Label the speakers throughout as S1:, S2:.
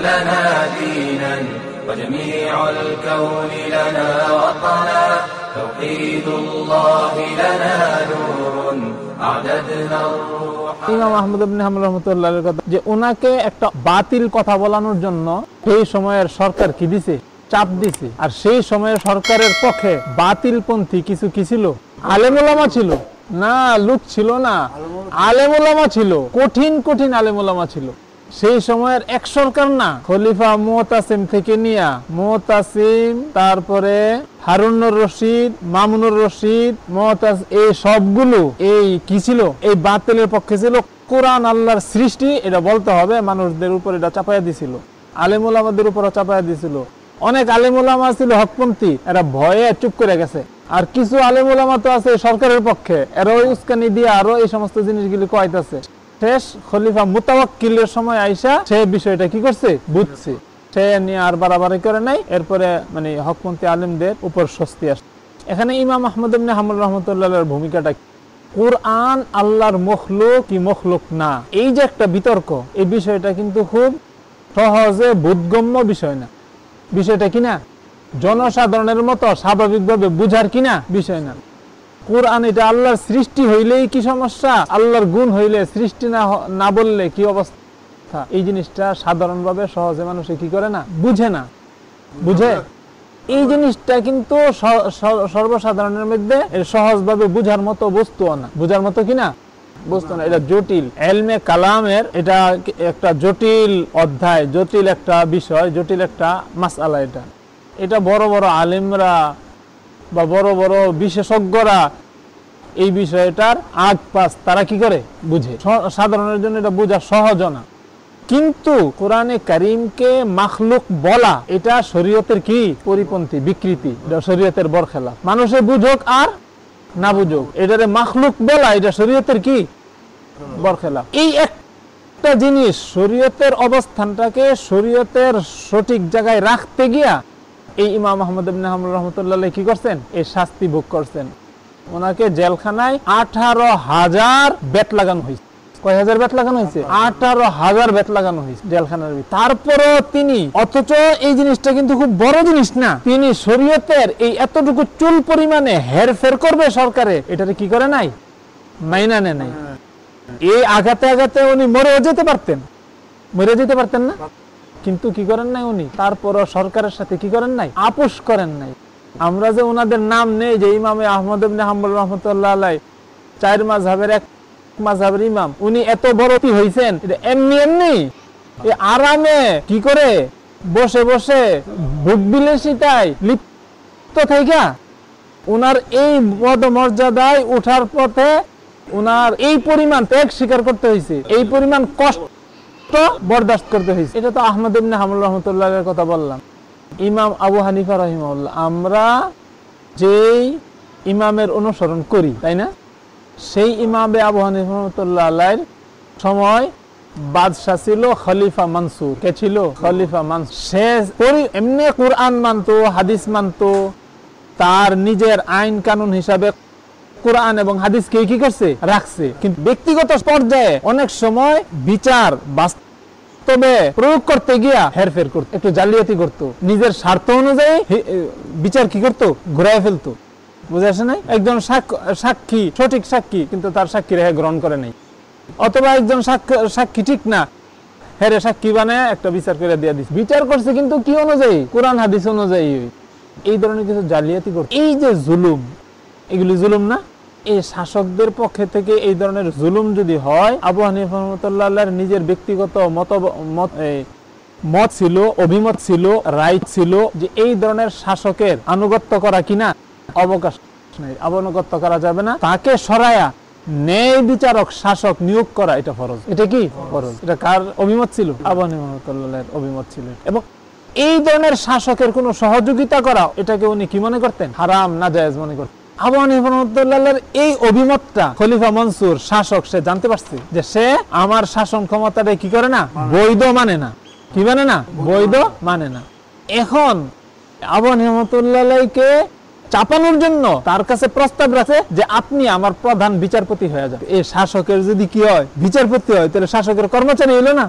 S1: لنا دينا وجميع الكون لنا وطنا توحيد الله لنا نور أعددنا الروح
S2: ইমাম আহমদ ইবনে হাম্বল রহমতুল্লাহের কথা যে ওনাকে একটা বাতিল কথা বলানোর জন্য সেই সময়ের সরকার কি দিছে চাপ দিছে আর সেই সময়ের সরকারের পক্ষে বাতিলপন্থী কিছু কি ছিল আলেমুলামা ছিল না লুক ছিল না আলেমুলামা ছিল কঠিন কঠিন আলেমুলামা ছিল সেই সময়ের এক সরকার না, খলিফা মোহতাসিম থেকে নিয়া মোহতাসিম তারপরে হারুনুর রশিদ, মামুনুর রশিদ মোহতাস এই সবগুলো, এই কি ছিল? এই বাতিলের পক্ষে ছিল। কোরআন আল্লাহর সৃষ্টি, এটা বলতে হবে, মানুষদের উপর এটা চাপাইয়া দিছিল। আলেমুল আমাদের উপর চাপাইয়া দিছিল। অনেক আলেমুল আমা ছিল হকপন্থী, এরা ভয়ে চুপ করে গেছে। আর কিছু আলেমুল আমা তো আছে সরকারের পক্ষে এরা উস্কানি দিয়ে আরও এই সমস্ত জিনিসগুলি কয়তাছে। শেষ খলিফা মুতাওয়াক্কিলের সময় আইসা সে বিষয়টা কি করছে? বুঝছে। সে নিয়ে আর বাড়াবাড়ি করে নাই। এরপরে মানে হকপন্থী আলেমদের উপর স্বস্তি আসছে এখানে ইমাম আহমদ ইবনে হামুল রহমতুল্লাহর ভূমিকাটা? কোরআন আল্লাহর মখলুক কি মখলুক না? এই যে একটা বিতর্ক, এই বিষয়টা কিন্তু খুব সহজে বোধগম্য বিষয় না। বিষয়টা কি না? জনসাধারণের মতো স্বাভাবিকভাবে বুঝার কিনা বিষয় না। কোরআন এটা আল্লাহর সৃষ্টি হইলেই কি সমস্যা? আল্লাহর গুণ হইলে সৃষ্টি না না বললে কি অবস্থা? এই জিনিসটা সাধারণভাবে সহজে মানুষে কি করে না? বুঝে না। বুঝে? এই জিনিসটা কিন্তু সর্বসাধারণের মধ্যে সহজভাবে বুঝার মতো বস্তুও না। বুঝার মতো কিনা বস্তু না, এটা জটিল। এলমে কালামের এটা একটা জটিল অধ্যায়, জটিল একটা বিষয়, জটিল একটা মাসালা এটা। এটা বড় বড় আলেমরা বা বড় বড় বিশেষজ্ঞরা এই বিষয়টার আগ পাস তারা কি করে? বুঝে। সাধারণের জন্য এটা বোঝা সহজ না। কিন্তু কোরআনে কারিমকে মাখলুক বলা, এটা শরীয়তের কি? পরিপন্থী, বিকৃতি। এটা শরীয়তের বরখেলা মানুষে বুঝুক আর না বুঝুক। এটারে মাখলুক বলা, এটা শরীয়তের কি? বরখেলা এই একটা জিনিস শরীয়তের অবস্থানটাকে শরীয়তের সঠিক জায়গায় রাখতে গিয়া এই ইমাম হামল রহমতুল্লাহ কি করছেন? এই শাস্তি ভোগ করছেন। ওনাকে জেলখানায় আঠারো হাজার বেত লাগানো হয়েছে। কয় হাজার লাগানো হয়েছে? আঠারো হাজার লাগানো হয়েছে জেলখানার ভিতরে। তারপরও তিনি, অথচ এই জিনিসটা কিন্তু খুব বড় জিনিস না। তিনি শরীয়তের এই এতটুকু চুল পরিমাণে হেরফের করবে সরকারে, এটারে কি করে নাই? মাইনা নেয় নাই। এই আঘাতে আঘাতে উনি মরেও যেতে পারতেন। মরে যেতে পারতেন না? কিন্তু কি করেন নাই উনি? তারপরও সরকারের সাথে কি করেন নাই? আপোষ করেন নাই। আমরা যে ওনাদের নাম নেই, যে ইমামে আহমদ হাম্বল রহমতুল্লাহ আলাই চার মাঝহাবের এক মাঝহাবের ইমাম, উনি এত বড় হয়েছেন এমনি এমনি? আরামে কি করে? বসে বসে ভোগ বিলাসিতায় লিপ্ত থাইকা। উনার এই পদ মর্যাদায় উঠার পথে উনার এই পরিমাণ ত্যাগ স্বীকার করতে হয়েছে এই পরিমাণ কষ্ট বরদাস্ত করতে হয়েছে। এটা তো আহমদ ইবনে হামুল রহমতুল্লাহের কথা বললাম। ইমাম আবু হানিফা রহিমাল্লাহ আমরা যেই ইমামের অনুসরণ করি, তাই না? সেই ইমামে আবু হানিফা রহমতুল্লাহ সময় বাদশাহ ছিল খলিফা মানসুর। কে ছিল? খলিফা মানসুর। সে এমনি কোরআন মানতো, হাদিস মানতো, তার নিজের আইন কানুন হিসাবে কোরআন এবং হাদিসকে কি করছে? রাখছে। কিন্তু ব্যক্তিগত পর্যায়ে অনেক সময় বিচার বাস্তবে প্রয়োগ করতে গিয়া হেরফের করতো, একটু জালিয়াতি করতো। নিজের স্বার্থ অনুযায়ী বিচার কি করতো? ঘুরাই ফেলতো। বুঝে আসে নাই? একজন সাক্ষ- সঠিক সাক্ষী, কিন্তু তার সাক্ষী রেখে গ্রহণ করে নাই। অথবা একজন সাক্ষ- ঠিক না, হেরে সাক্ষী বানায় একটা বিচার করে দিয়ে দিচ্ছে বিচার করছে কিন্তু কি অনুযায়ী? কোরআন, হাদিস অনুযায়ী। এই ধরনের কিছু জালিয়াতি করছে এই যে জুলুম এগুলি জুলুম না? এই শাসকদের পক্ষে থেকে এই ধরনের জুলুম যদি হয়, আবু হানিফ রহমতুল্লাহ নিজের ব্যক্তিগত মত মত ছিল, অভিমত ছিল, রাইট ছিল যে এই ধরনের শাসকের আনুগত্য করা কিনা? অবকাশ নেই। আনুগত্য করা যাবে না। তাকে সরায়া ন্যায় বিচারক শাসক নিয়োগ করা এটা ফরজ। এটা কি ফরজ? এটা কার অভিমত ছিল? আবু অভিমত ছিল। এবং এই ধরনের শাসকের কোন সহযোগিতা করা, এটাকে উনি কি মনে করতেন? হারাম না জায়েজ মনে করতেন। আবু হানিফা রহমতুল্লাহের এই অভিমতটা খলিফা মনসুর শাসক, সে জানতে পারছে যে সে আমার শাসন ক্ষমতাটা কি করে না? বৈধ মানে না। কি মানে না? বৈধ মানে না। এখন চাপানোর জন্য তার কাছে প্রস্তাব রাখে যে আপনি আমার প্রধান বিচারপতি হয়ে যান। এই শাসকের যদি কি হয়, বিচারপতি হয়, তাহলে শাসকের কর্মচারী হইল না।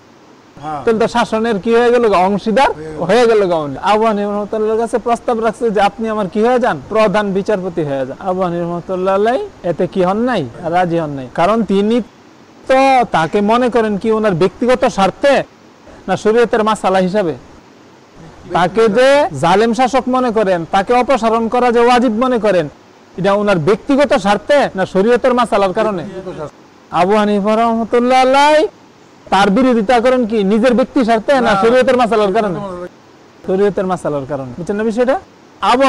S2: তাহলে শাসনের কি হয়ে গেল অংশীদার হয়ে গেল। রহমতুল্লাহর কাছে প্রস্তাব রাখছে যে আপনি আমার কি হয়ে যান? প্রধান বিচারপতি হয়ে যান। রহমতুল্লাহ এতে কি হন নাই? রাজি হন নাই। কারণ তিনি তো তাকে মনে করেন কি ওনার ব্যক্তিগত স্বার্থে না শরীয়তের মাসালা হিসাবে? তাকে যে জালেম শাসক মনে করেন তাকে অপসারণ করা যে ওয়াজিব মনে করেন এটা ওনার ব্যক্তিগত স্বার্থে না শরীয়তের মাসালার কারণে? আবু হানিফা রহমতুল্লাহ আলাই তার বিরোধিতা করেন কি? নিজের ব্যক্তি স্বার্থে না শরীয়তের মাসালার কারণে? শরীয়তের মাসালার কারণে। বুঝছেন না বিষয়টা? আবু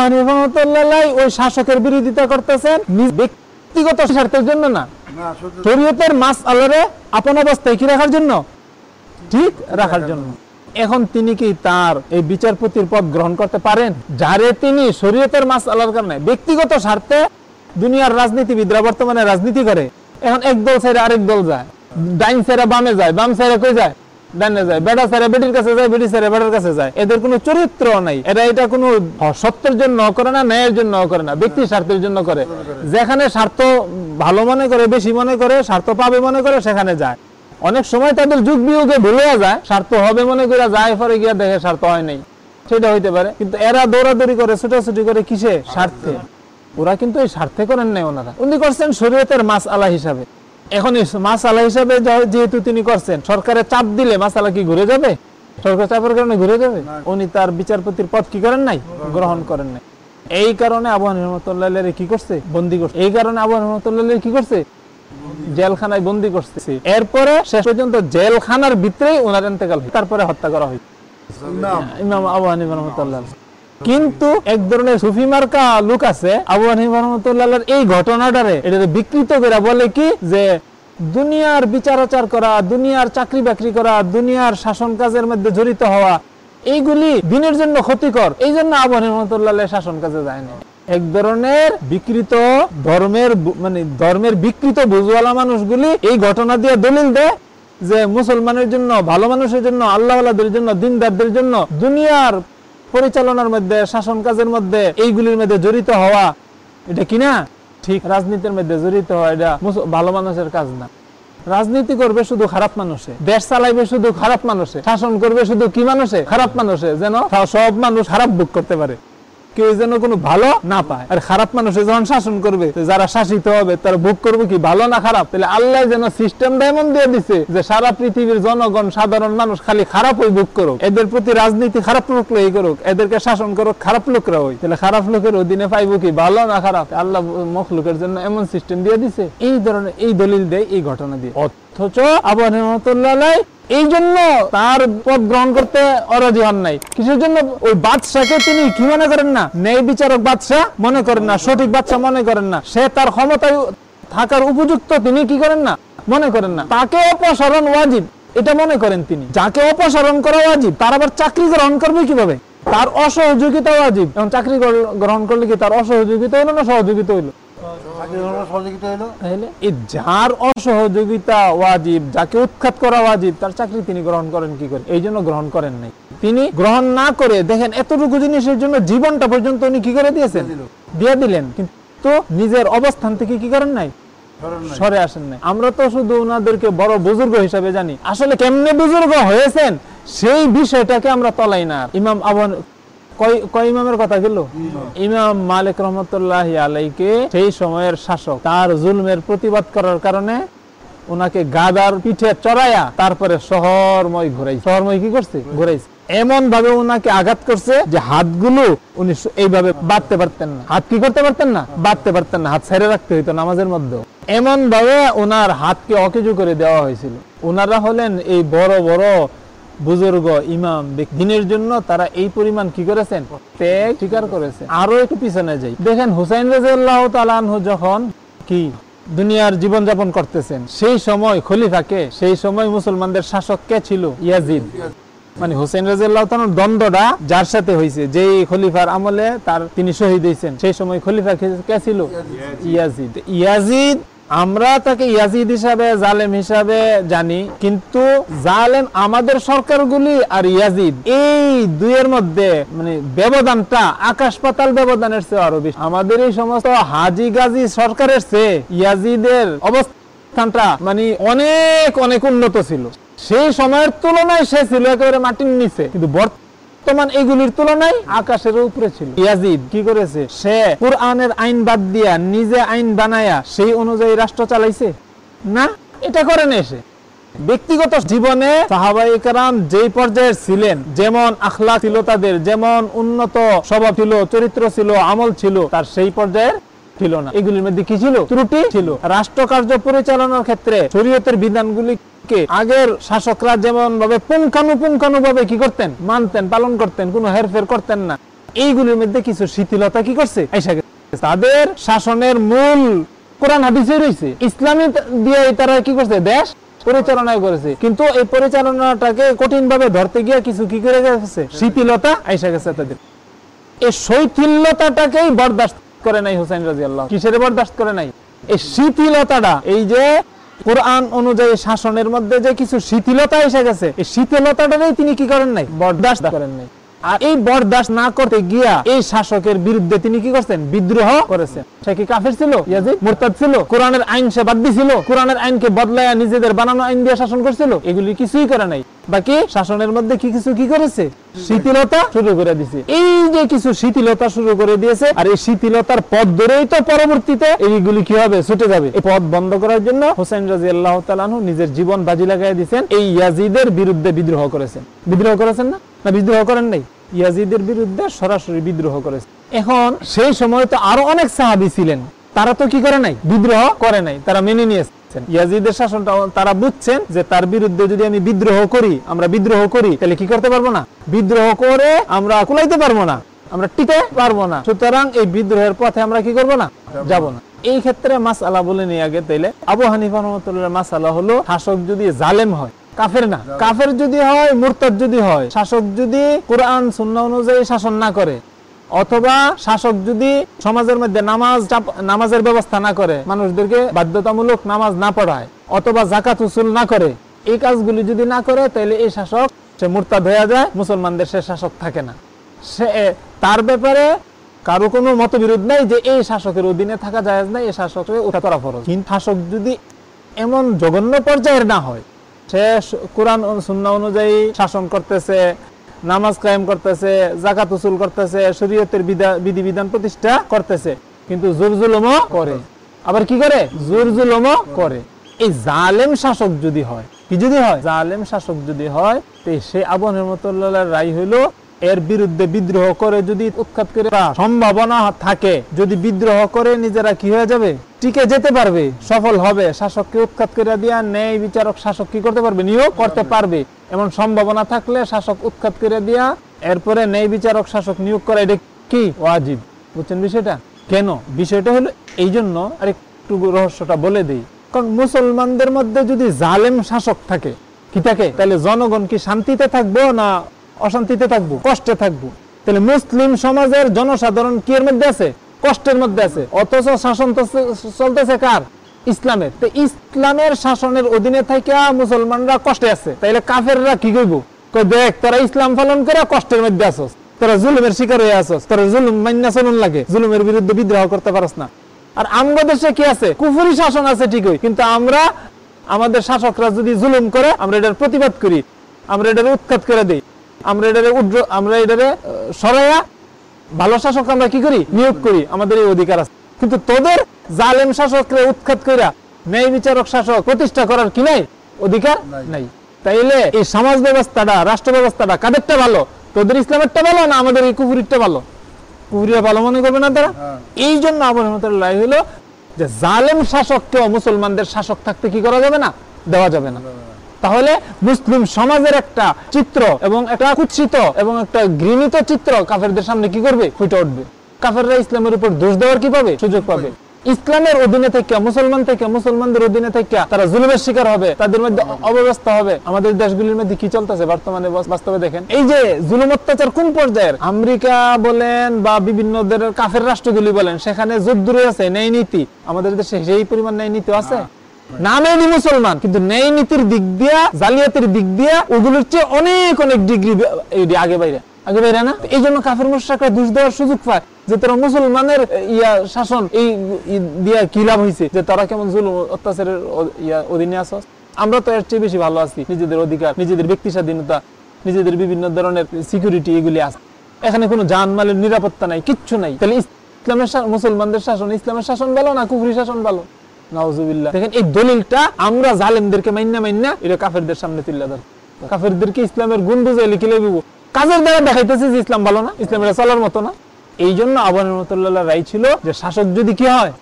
S2: ওই শাসকের বিরোধিতা করতেছেন ব্যক্তিগত স্বার্থের জন্য না। শরীয়তের মাস আলারে আপন অবস্থায় কি রাখার জন্য? ঠিক রাখার জন্য। এখন তিনি কি তার এই বিচারপতির পদ গ্রহণ করতে পারেন? যারে তিনি শরীয়তের মাস আলার কারণে ব্যক্তিগত স্বার্থে দুনিয়ার রাজনীতিবিদরা বর্তমানে রাজনীতি করে। এখন এক দল ছেড়ে আরেক দল যায়। ডাইন ছেড়ে বামে যায়, বাম ছেড়ে কই যায়? ডাইনে যায়। বেটা ছেড়ে বেটির কাছে যায়, বেটি বেটার কাছে যায়। এদের কোনো চরিত্র নাই। এটা কোনো সত্যের জন্য করে না, ন্যায়ের জন্য করে না। স্বার্থের জন্য করে। যেখানে স্বার্থ ভালো মনে করে, বেশি মনে করে, স্বার্থ পাবে মনে করে, সেখানে যায়। অনেক সময় তাদের যুগ বিয়োগে যায়। স্বার্থ হবে মনে করে যায়, পরে গিয়া দেখে স্বার্থ হয় নাই। সেটা হইতে পারে। কিন্তু এরা দৌড়াদৌড়ি করে, ছুটাছুটি করে কিসে? স্বার্থে। ওরা কিন্তু এই স্বার্থে করেন নাই ওনারা। উনি করছেন শরীয়তের মাস আলা হিসাবে। এখন এই মাস আলা হিসাবে যেহেতু তিনি করছেন সরকারের চাপ দিলে মাস আলা কি ঘুরে যাবে? সরকার চাপের কারণে ঘুরে যাবে? উনি তার বিচারপতির পদ কি করেন নাই? গ্রহণ করেন নাই। এই কারণে আবু হানিফা রহমতুল্লাহ কি করছে? বন্দি করছে। এই কারণে আবু হানিফা রহমতুল্লাহ কি করছে? জেলখানায় বন্দি করতেছে এরপরে শেষ পর্যন্ত জেলখানার ভিতরেই ওনার হয়। তারপরে হত্যা করা হয়।
S3: নাম?
S2: ইমাম আবু হানিফা রহমতুল্লাহ কিন্তু এক ধরনের সুফি মার্কা লোক আছে, আবু রহমতুল্লাহ এই ঘটনাটারে এটা বিকৃত করে বলে কি যে, দুনিয়ার বিচারাচার করা, দুনিয়ার চাকরি বাকরি করা, দুনিয়ার শাসন কাজের মধ্যে জড়িত হওয়া, এইগুলি দিনের জন্য ক্ষতিকর। এই জন্য আবু রহমতুল্লাহ শাসন কাজে যায় না এক ধরনের বিকৃত ধর্মের মানে ধর্মের বিকৃত বুঝওয়ালা মানুষগুলি এই ঘটনা দিয়ে দলিল দেয় যে, মুসলমানের জন্য, ভালো মানুষের জন্য, আল্লাহওয়ালাদের জন্য, দিনদারদের জন্য দুনিয়ার পরিচালনার মধ্যে, শাসন কাজের মধ্যে, এইগুলির মধ্যে জড়িত হওয়া, এটা কিনা ঠিক, রাজনীতির মধ্যে জড়িত হওয়া, এটা ভালো মানুষের কাজ না। রাজনীতি করবে শুধু খারাপ মানুষে, দেশ চালাইবে শুধু খারাপ মানুষে, শাসন করবে শুধু কি মানুষে? খারাপ মানুষে, যেন সব মানুষ খারাপ বুক করতে পারে। কেউ যেন কোনো ভালো না পায়। আর খারাপ মানুষে যখন শাসন করবে যারা শাসিত হবে, তারা ভোগ করবে কি ভালো না খারাপ? তাহলে আল্লাহ যেন সিস্টেম এমন দিয়ে দিছে যে সারা পৃথিবীর জনগণ, সাধারণ মানুষ খালি খারাপ হয়ে ভোগ করুক। এদের প্রতি রাজনীতি খারাপ লোকরাই করুক, এদেরকে শাসন করুক, খারাপ লোকরা হই। তাহলে খারাপ লোকের অধীনে পাইবো কি ভালো না খারাপ? আল্লাহ মখলুকের জন্য এমন সিস্টেম দিয়ে দিছে। এই ধরনের, এই দলিল দেয় এই ঘটনা দিয়ে। অথচ আবু রহমতুল্লাহ এই জন্য তার পদ গ্রহণ করতে অরাজি হন নাই। কিসের জন্য? ওই বাদশাকে তিনি কি মনে করেন না? ন্যায় বিচারক বাদশাহ মনে করেন না, সঠিক বাদশাহ মনে করেন না। সে তার ক্ষমতায় থাকার উপযুক্ত তিনি কি করেন না? মনে করেন না। তাকে অপসারণ ওয়াজিব, এটা মনে করেন তিনি। যাকে অপসারণ করা ওয়াজিব, তার আবার চাকরি গ্রহণ করবে কীভাবে? তার অসহযোগিতা ওয়াজিব। এবং চাকরি গ্রহণ করলে কি তার অসহযোগিতা হইল না সহযোগিতা হইল?
S3: চাকরি ধর্ম সহযোগিতা হলো
S2: তাহলে এই যার অসহযোগিতা ওয়াজিব যাকে উৎখাত করা ওয়াজিব তার চাকরি তিনি গ্রহণ করেন কি করে? এই জন্য গ্রহণ করেন নাই। তিনি গ্রহণ না করে দেখেন এতটুকু জিনিসের জন্য জীবনটা পর্যন্ত উনি কি করে দিয়েছেন?
S3: দিয়ে
S2: দিলেন কিন্তু নিজের অবস্থান থেকে কি করেন নাই? সরে আসেন নাই। আমরা তো শুধু ওনাদেরকে বড় বুজুর্গ হিসাবে জানি। আসলে কেমনে বুজুর্গ হয়েছেন? সেই বিষয়টাকে আমরা তলাই না। ইমাম আবন ইমামের কথা গেল? ইমাম মালিক রহমতুল্লাহ আলাইকে সেই সময়ের শাসক, তার জুলমের প্রতিবাদ করার কারণে ওনাকে গাদার পিঠে চড়াইয়া তারপরে শহরময় ঘুরাই শহরময় কি করছে? ঘুরাইছে। এমন ভাবে ওনাকে আঘাত করছে যে হাতগুলো উনি এইভাবে বাঁধতে পারতেন না। হাত কি করতে পারতেন না? বাঁধতে পারতেন না। হাত ছেড়ে রাখতে হইতো নামাজের মধ্যে। এমন ভাবে ওনার হাতকে অকেজু করে দেওয়া হয়েছিল। ওনারা হলেন এই বড় বড় বুজুর্গ, ইমাম দিনের জন্য তারা এই পরিমাণ কি করেছেন? ত্যাগ স্বীকার করেছেন। আরও একটু পিছনে যাই। দেখেন, হুসাইন রাজিয়াল্লাহ তালানহু যখন কি দুনিয়ার জীবন যাপন করতেছেন, সেই সময় খলিফাকে, সেই সময় মুসলমানদের শাসক কে ছিল? ইয়াজিদ। মানে হুসেন তাআলার দ্বন্দ্বটা যার সাথে হয়েছে যেই খলিফার আমলে তার তিনি শহীদ হয়েছেন সেই সময় খলিফা কে ছিল? ইয়াজিদ। ইয়াজিদ আমরা তাকে ইয়াজিদ হিসাবে, জালেম হিসাবে জানি, কিন্তু জালেম আমাদের সরকারগুলি আর ইয়াজিদ, এই দুইয়ের মধ্যে মানে ব্যবধানটা, আকাশ পাতাল ব্যবধানের চেয়ে আরও বেশি। আমাদের এই সমস্ত হাজি গাজী সরকারের চেয়ে ইয়াজিদের অবস্থানটা মানে অনেক অনেক উন্নত ছিল। সেই সময়ের তুলনায় সে ছিল একেবারে মাটির নিচে। কিন্তু বর্তমান এগুলির তুলনায় আকাশের উপরে ছিল। ইয়াজিদ কি করেছে? সে কোরআনের আইন বাদ দিয়া নিজে আইন বানায়া সেই অনুযায়ী রাষ্ট্র চালাইছে? না এটা করেন এসে ব্যক্তিগত জীবনে সাহাবাই যে যেই পর্যায়ের ছিলেন যেমন আখলা ছিল তাদের যেমন উন্নত স্বভাব ছিল চরিত্র ছিল আমল ছিল তার সেই পর্যায়ের ছিল না। এগুলির মধ্যে কি ছিল? ত্রুটি ছিল। রাষ্ট্র কার্য পরিচালনার ক্ষেত্রে শরীয়তের বিধানগুলিকে আগের শাসকরা যেমন ভাবে পুঙ্খানুপুঙ্খানু ভাবে কি করতেন? মানতেন, পালন করতেন, কোনো হেরফের করতেন না। এইগুলির মধ্যে কিছু শিথিলতা কি করছে? তাদের শাসনের মূল কোরআন হাদিসে রয়েছে। ইসলামী দিয়ে তারা কি করছে? দেশ পরিচালনা করেছে। কিন্তু এই পরিচালনাটাকে কঠিন ভাবে ধরতে গিয়ে কিছু কি করে গেছে? শিথিলতা আইসা গেছে তাদের। এই শৈথিল্যতাটাকেই বরদাস্ত করে নাই হুসাইন রাজি আল্লাহ কিসের বরদাস্ত করে নাই? এই শিথিলতাটা, এই যে কোরআন অনুযায়ী শাসনের মধ্যে যে কিছু শিথিলতা এসে গেছে, এই শিথিলতাটারই তিনি কি করেন নাই? বরদাস্ত করেন নাই। আর এই বরদাস্ত না করতে গিয়া এই শাসকের বিরুদ্ধে তিনি কি করছেন? বিদ্রোহ করেছেন। সে কি কাফের ছিল? মুরতাদ ছিল? কোরআনের আইন সে বাদ দিছিল? কোরআনের আইনকে বদলায়া নিজেদের বানানো আইন দিয়ে শাসন করছিল? এগুলি কিছুই করে নাই। বাকি শাসনের মধ্যে কি কিছু কি করেছে? শিথিলতা শুরু করে দিছে। এই যে কিছু শিথিলতা শুরু করে দিয়েছে, আর এই শিথিলতার পথ ধরেই তো পরবর্তীতে এইগুলি কি হবে ছুটে যাবে? এই পথ বন্ধ করার জন্য হোসেন রাজি আল্লাহ তালানু নিজের জীবন বাজি লাগাই দিয়েছেন। এই ইয়াজিদের বিরুদ্ধে বিদ্রোহ করেছেন। বিদ্রোহ করেছেন না? না, বিদ্রোহ করেন নাই। ইয়াজিদের বিরুদ্ধে সরাসরি বিদ্রোহ করেছে এখন সেই সময় তো আরও অনেক সাহাবি ছিলেন। তারা তো কি করে নাই? বিদ্রোহ করে নাই। তারা মেনে নিয়েছেন ইয়াজিদের শাসনটা তারা বুঝছেন যে তার বিরুদ্ধে যদি আমি বিদ্রোহ করি আমরা বিদ্রোহ করি তাহলে কি করতে পারব না? বিদ্রোহ করে আমরা কুলাইতে পারব না আমরা টিকে পারব না। সুতরাং এই বিদ্রোহের পথে আমরা কি করব না? যাব না। এই ক্ষেত্রে মাস আলা বলে নিয়ে আগে তাইলে। আবু হানিফা রহমতুল্লাহ মাস আলা হলো শাসক যদি জালেম হয় কাফের না। কাফের যদি হয় মুরতাদ যদি হয় শাসক যদি কোরআন সুন্না অনুযায়ী শাসন না করে অথবা শাসক যদি সমাজের মধ্যে নামাজ নামাজের ব্যবস্থা না করে, মানুষদেরকে বাধ্যতামূলক নামাজ না পড়ায় অথবা জাকাত উসুল না করে, এই কাজগুলি যদি না করে তাহলে এই শাসক সে মুরতাদ হয়ে যায়, মুসলমানদের সে শাসক থাকে না। সে তার ব্যাপারে কারও কোনো মতবিরোধ নাই যে এই শাসকের অধীনে থাকা যায় না এই শাসকের উঠা করা ফরজ। কিন্তু শাসক যদি এমন জঘন্য পর্যায়ের না হয় সে কোরআন ও সুন্নাহ অনুযায়ী শাসন করতেছে নামাজ কায়েম করতেছে জাকাত উসুল করতেছে, শরীয়তের বিধা- বিধিবিধান প্রতিষ্ঠা করতেছে। কিন্তু জোর জুলুমও করে। আবার কি করে? জোর জুলুমও করে। এই জালেম শাসক যদি হয়, কি যদি হয়? জালেম শাসক যদি হয় সে আবু রহমতুল্লাহ রায় হইল, এর বিরুদ্ধে বিদ্রোহ করে যদি উৎখাত করে সম্ভাবনা থাকে, যদি বিদ্রোহ করে নিজেরা কি হয়ে যাবে? টিকে যেতে পারবে, সফল হবে। শাসককে উৎখাত করে দিয়া ন্যায় বিচারক শাসক কি করতে পারবে? নিয়োগ করতে পারবে। এমন সম্ভাবনা থাকলে শাসক উৎখাত করে দিয়া এরপরে ন্যায় বিচারক শাসক নিয়োগ করা, এটা কি ওয়াজিব? বুঝছেন বিষয়টা? কেন? বিষয়টা হলো এই জন্য আর একটু রহস্যটা বলে দিই। কারণ মুসলমানদের মধ্যে যদি জালেম শাসক থাকে, কি থাকে? তাহলে জনগণ কি শান্তিতে থাকব না অশান্তিতে থাকব? কষ্টে থাকব। তাহলে মুসলিম সমাজের জনসাধারণ কি এর মধ্যে আছে? কষ্টের মধ্যে আছে। অথচ শাসন তো চলতেছে কার? ইসলামের। তো ইসলামের শাসনের অধীনে থেকে মুসলমানরা কষ্টে আছে। তাইলে কাফেররা কি করব দেখ, তোরা ইসলাম পালন করে কষ্টের মধ্যে আসস তোরা জুলুমের শিকার হয়ে আসস তোরা জুলুম মান্না চলন লাগে। জুলুমের বিরুদ্ধে বিদ্রোহ করতে পারস না। আর আমগো দেশে কি আছে? কুফুরি শাসন আছে ঠিকই, কিন্তু আমরা, আমাদের শাসকরা যদি জুলুম করে, আমরা এটার প্রতিবাদ করি। আমরা এটার উৎখাত করে দিই। আমরা এটারে উদ্র আমরা এটারে সরাইয়া, ভালো শাসক আমরা কি করি? নিয়োগ করি। আমাদের এই অধিকার আছে। কিন্তু তোদের জালেম শাসকরে উৎখাত কইরা ন্যায় বিচারক শাসক প্রতিষ্ঠা করার কি নাই? অধিকার নাই। তাইলে এই সমাজ ব্যবস্থাটা রাষ্ট্র ব্যবস্থাটা কাদেরটা ভালো? তোদের ইসলামেরটা ভালো না আমাদের এই কুফুরিরটা ভালো? ভালো মনে করবে না তারা? এই জন্য রহমতুল্লাহ হলো যে জালেম শাসককেও মুসলমানদের শাসক থাকতে কি করা যাবে না। দেওয়া যাবে না। তাহলে মুসলিম সমাজের একটা চিত্র এবং একটা কুৎসিত এবং একটা ঘৃণিত চিত্র কাফেরদের সামনে কি করবে? ফুটে উঠবে। কাফেররা ইসলামের উপর দোষ দেওয়ার কি পাবে? সুযোগ পাবে। ইসলামের অধীনে থেকে মুসলমান থেকে মুসলমানদের অধীনে থেকে তারা জুলুমের শিকার হবে তাদের মধ্যে অব্যবস্থা হবে। আমাদের দেশগুলির মধ্যে কি চলতেছে বর্তমানে বাস্তবে দেখেন? এই যে জুলুম অত্যাচার কোন পর্যায়ের? আমেরিকা বলেন বা বিভিন্ন কাফের রাষ্ট্রগুলি বলেন সেখানে যুদ্ধ আছে ন্যায় নীতি। আমাদের দেশে সেই পরিমাণ ন্যায় নীতি আছে। নামেরই মুসলমান কিন্তু ন্যায় নীতির দিক দিয়া জালিয়াতের দিক দিয়া ওগুলোর চেয়ে অনেক অনেক ডিগ্রি আগে বাইরে। আগে বাইরে না? এই জন্য কাফের মুশরাকরা দোষ দেওয়ার সুযোগ পায় যে তারা মুসলমানের ইয়া, শাসন, এই দিয়া কি লাভ হয়েছে যে তারা কেমন জুলুম, অত্যাচারের ইয়া, অধীনে আসস আমরা তো এর চেয়ে বেশি ভালো আছি। নিজেদের অধিকার, নিজেদের ব্যক্তি স্বাধীনতা নিজেদের বিভিন্ন ধরনের সিকিউরিটি এগুলি আছে। এখানে কোনো জানমালের নিরাপত্তা নাই, কিচ্ছু নাই। তাহলে ইসলামের মুসলমানদের শাসন, ইসলামের শাসন ভালো না কুফরি শাসন ভালো? নাউজুবিল্লাহ। দেখেন, এই দলিলটা আমরা জালেমদেরকে মাইন্না মাইন্না এটা কাফেরদের সামনে তুলে ধর কাফেরদেরকে ইসলামের গুণ বুঝাইলে কি লাগবে কাজের দ্বারা দেখাইতেছে যে ইসলাম ভালো না ইসলামের চলার মতো না। এই জন্য রহমতুল্লাহ রায় ছিল যে শাসক যদি কি হয়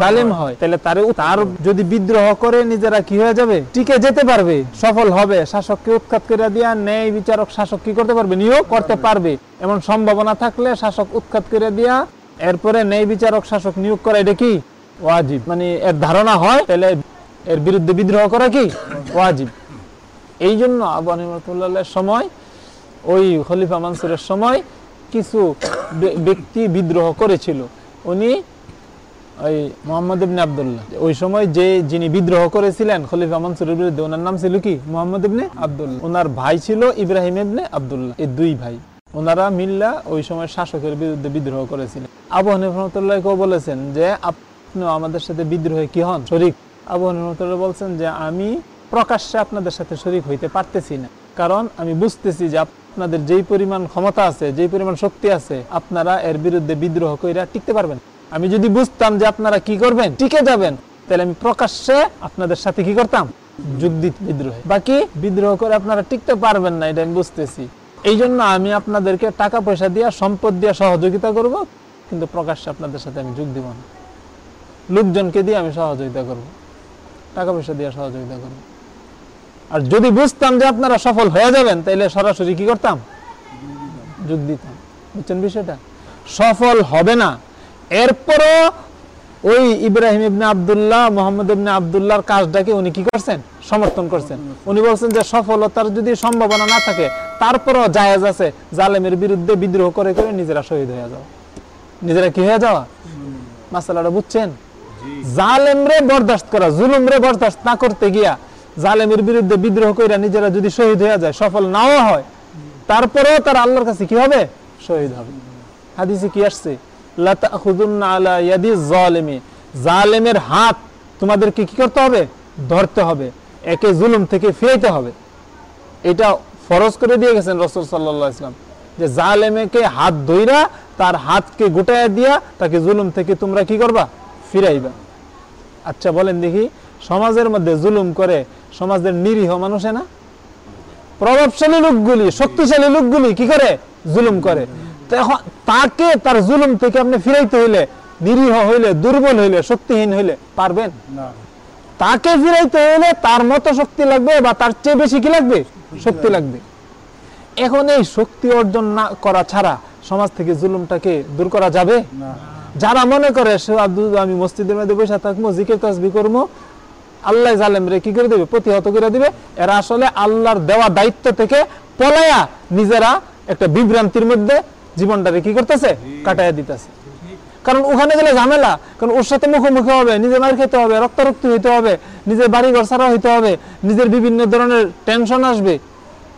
S2: জালেম হয়। তাহলে তার তার যদি বিদ্রোহ করে নিজেরা কি হয়ে যাবে? টিকে যেতে পারবে সফল হবে। শাসককে উৎখাত করে দিয়া ন্যায় বিচারক শাসক কি করতে পারবে? নিয়োগ করতে পারবে। এমন সম্ভাবনা থাকলে শাসক উৎখাত করে দিয়া এরপরে ন্যায় বিচারক শাসক নিয়োগ করা এটা কি? ওয়াজিব। মানে এর ধারণা হয় তাহলে এর বিরুদ্ধে বিদ্রোহ করা কি? ওয়াজিব। এই জন্য আবু সময় ওই খলিফা মানসুরের সময় কিছু ব্যক্তি বিদ্রোহ করেছিল। উনি ওই মোহাম্মদ ইবনে আব্দুল্লাহ। ওই সময় যে যিনি বিদ্রোহ করেছিলেন খলিফা মানসুরের বিরুদ্ধে, ওনার নাম ছিল কি? মোহাম্মদ ইবনে আব্দুল্লাহ। ওনার ভাই ছিল ইব্রাহিম ইবনে আব্দুল্লাহ এই দুই ভাই। ওনারা মিল্লা ওই সময় শাসকের বিরুদ্ধে বিদ্রোহ করেছিলেন। আবু হানিফ রহমতুল্লাহকেও বলেছেন যে, আপনিও আমাদের সাথে বিদ্রোহে কি হন? শরিক। আবু হানিফ রহমতুল্লাহ বলছেন যে, আমি প্রকাশ্যে আপনাদের সাথে শরিক হইতে পারতেছি না। কারণ আমি বুঝতেছি যে আপনাদের যেই পরিমাণ ক্ষমতা আছে, যেই পরিমাণ শক্তি আছে, আপনারা এর বিরুদ্ধে বিদ্রোহ কইরা টিকতে পারবেন। আমি যদি বুঝতাম যে আপনারা কি করবেন, টিকে যাবেন, তাহলে আমি প্রকাশ্যে আপনাদের সাথে কি করতাম? যোগ বিদ্রোহে। বাকি বিদ্রোহ করে আপনারা টিকতে পারবেন না, এটা আমি বুঝতেছি। এই জন্য আমি আপনাদেরকে টাকা পয়সা দিয়া, সম্পদ দিয়া সহযোগিতা করব, কিন্তু প্রকাশ্যে আপনাদের সাথে আমি যোগ দিব না। লোকজনকে দিয়ে আমি সহযোগিতা করব। টাকা পয়সা দিয়ে সহযোগিতা করব। আর যদি বুঝতাম যে আপনারা সফল হয়ে যাবেন তাইলে সরাসরি কি করতাম? যোগ দিতাম। বুঝছেন বিষয়টা? সফল হবে না। এরপরও ওই ইব্রাহিম ইবনে আব্দুল্লাহ মোহাম্মদ ইবনে আব্দুল্লাহর কাজটাকে উনি কি করছেন? সমর্থন করছেন। উনি বলছেন যে সফলতার যদি সম্ভাবনা না থাকে তারপরও জায়েজ আছে। জালেমের বিরুদ্ধে বিদ্রোহ করে করে নিজেরা শহীদ হয়ে যাওয়া। নিজেরা কি হয়ে যাওয়া? মাসালাটা বুঝছেন? জালেমরে বরদাস্ত করা জুলুমরে বরদাস্ত না করতে গিয়া জালেমের বিরুদ্ধে বিদ্রোহ কইরা নিজেরা যদি শহীদ হয়ে যায়, সফল নাও হয়, তারপরেও তার আল্লাহর কাছে কি হবে? শহীদ হবে। হাদিসে কি আসছে? জালেমের হাত তোমাদেরকে কি করতে হবে? ধরতে হবে। একে জুলুম থেকে ফিরাইতে হবে। এটা ফরজ করে দিয়ে গেছেন রসুল সাল্লাহ ইসলাম যে জালেমেকে হাত ধইরা তার হাতকে গোটায় দিয়া তাকে জুলুম থেকে তোমরা কি করবা? ফিরাইবা। আচ্ছা বলেন দেখি। সমাজের মধ্যে জুলুম করে সমাজের নিরীহ মানুষে না? প্রভাবশালী লোকগুলি শক্তিশালী লোকগুলি কি করে? জুলুম করে। তাকে তার জুলুম থেকে আপনি ফিরাইতে হইলে নিরীহ হইলে দুর্বল হইলে শক্তিহীন হইলে পারবেন? তাকে ফিরাইতে হলে তার মতো শক্তি লাগবে বা তার চেয়ে বেশি কি লাগবে? শক্তি লাগবে। এখন এই শক্তি অর্জন না করা ছাড়া সমাজ থেকে জুলুমটাকে দূর করা যাবে? যারা মনে করে সে আমি মসজিদের মধ্যে বসে থাকব জিকের তাসবি করব আল্লাহ জালেম রে কি করে দেবে? প্রতিহত করে দিবে। এরা আসলে আল্লাহর দেওয়া দায়িত্ব থেকে পলায়া নিজেরা একটা বিভ্রান্তির মধ্যে জীবনটাকে কি করতেছে? কাটাইয়া দিতেছে। কারণ ওখানে গেলে ঝামেলা। কারণ ওর সাথে মুখোমুখি হবে, নিজে মার খেতে হবে, রক্তারক্তি হইতে হবে নিজের বাড়ি ঘর ছাড়া হইতে হবে, নিজের বিভিন্ন ধরনের টেনশন আসবে,